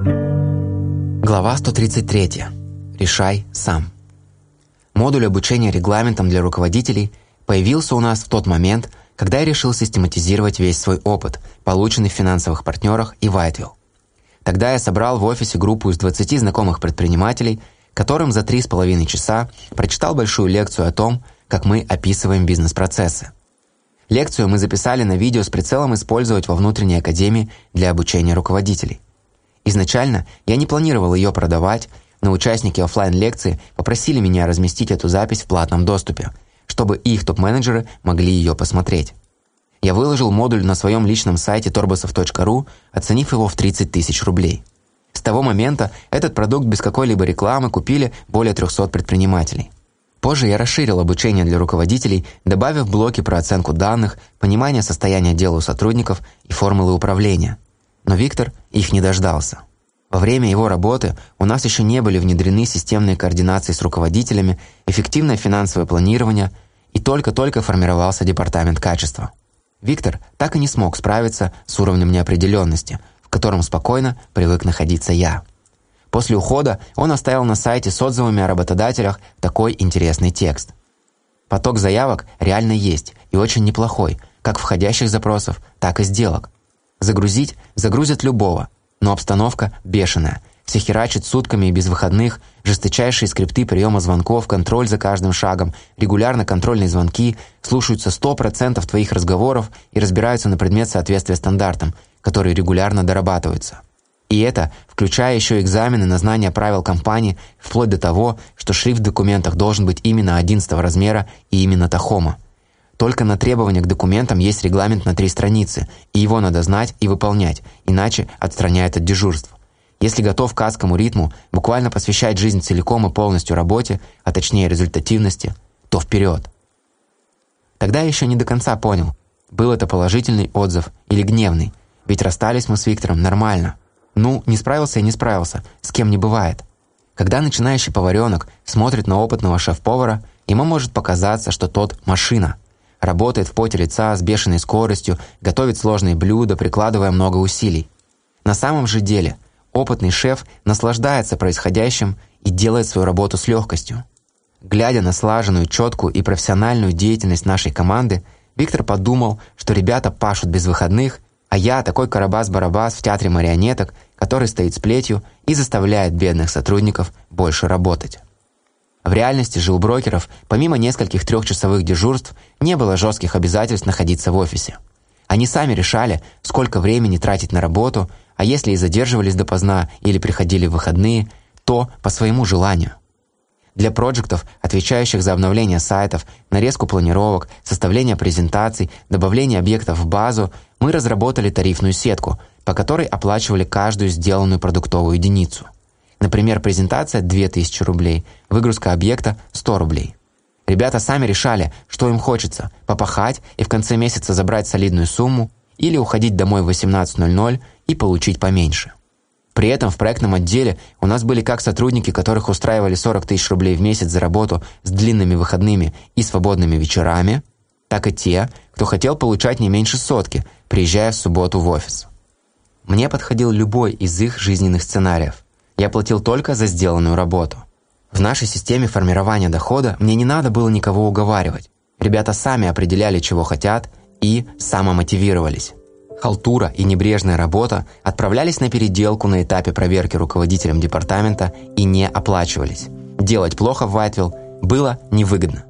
Глава 133. Решай сам. Модуль обучения регламентом для руководителей появился у нас в тот момент, когда я решил систематизировать весь свой опыт, полученный в финансовых партнерах и Whiteville. Тогда я собрал в офисе группу из 20 знакомых предпринимателей, которым за три с половиной часа прочитал большую лекцию о том, как мы описываем бизнес-процессы. Лекцию мы записали на видео с прицелом использовать во внутренней академии для обучения руководителей. Изначально я не планировал ее продавать, но участники офлайн лекции попросили меня разместить эту запись в платном доступе, чтобы их топ-менеджеры могли ее посмотреть. Я выложил модуль на своем личном сайте torbasov.ru, оценив его в 30 тысяч рублей. С того момента этот продукт без какой-либо рекламы купили более 300 предпринимателей. Позже я расширил обучение для руководителей, добавив блоки про оценку данных, понимание состояния дела у сотрудников и формулы управления. Но Виктор их не дождался. Во время его работы у нас еще не были внедрены системные координации с руководителями, эффективное финансовое планирование и только-только формировался департамент качества. Виктор так и не смог справиться с уровнем неопределенности, в котором спокойно привык находиться я. После ухода он оставил на сайте с отзывами о работодателях такой интересный текст. Поток заявок реально есть и очень неплохой, как входящих запросов, так и сделок. Загрузить загрузят любого, но обстановка бешеная. Все херачат сутками и без выходных, жесточайшие скрипты приема звонков, контроль за каждым шагом, регулярно контрольные звонки, слушаются 100% твоих разговоров и разбираются на предмет соответствия стандартам, которые регулярно дорабатываются. И это, включая еще экзамены на знание правил компании, вплоть до того, что шрифт в документах должен быть именно 11 размера и именно Тахома. Только на требования к документам есть регламент на три страницы, и его надо знать и выполнять, иначе отстраняют от дежурств. Если готов к адскому ритму, буквально посвящать жизнь целиком и полностью работе, а точнее результативности, то вперед. Тогда я еще не до конца понял, был это положительный отзыв или гневный, ведь расстались мы с Виктором нормально. Ну, не справился и не справился, с кем не бывает. Когда начинающий поваренок смотрит на опытного шеф-повара, ему может показаться, что тот – машина. Работает в поте лица с бешеной скоростью, готовит сложные блюда, прикладывая много усилий. На самом же деле – Опытный шеф наслаждается происходящим и делает свою работу с легкостью. Глядя на слаженную, четкую и профессиональную деятельность нашей команды, Виктор подумал, что ребята пашут без выходных, а я такой карабас-барабас в театре марионеток, который стоит с плетью и заставляет бедных сотрудников больше работать. В реальности же у брокеров, помимо нескольких трехчасовых дежурств, не было жестких обязательств находиться в офисе. Они сами решали, сколько времени тратить на работу, а если и задерживались допоздна или приходили в выходные, то по своему желанию. Для проектов, отвечающих за обновление сайтов, нарезку планировок, составление презентаций, добавление объектов в базу, мы разработали тарифную сетку, по которой оплачивали каждую сделанную продуктовую единицу. Например, презентация – 2000 рублей, выгрузка объекта – 100 рублей. Ребята сами решали, что им хочется – попахать и в конце месяца забрать солидную сумму или уходить домой в 18.00 и получить поменьше. При этом в проектном отделе у нас были как сотрудники, которых устраивали 40 тысяч рублей в месяц за работу с длинными выходными и свободными вечерами, так и те, кто хотел получать не меньше сотки, приезжая в субботу в офис. Мне подходил любой из их жизненных сценариев. Я платил только за сделанную работу. В нашей системе формирования дохода мне не надо было никого уговаривать. Ребята сами определяли, чего хотят, и самомотивировались. Халтура и небрежная работа отправлялись на переделку на этапе проверки руководителем департамента и не оплачивались. Делать плохо в Вайтвилл было невыгодно.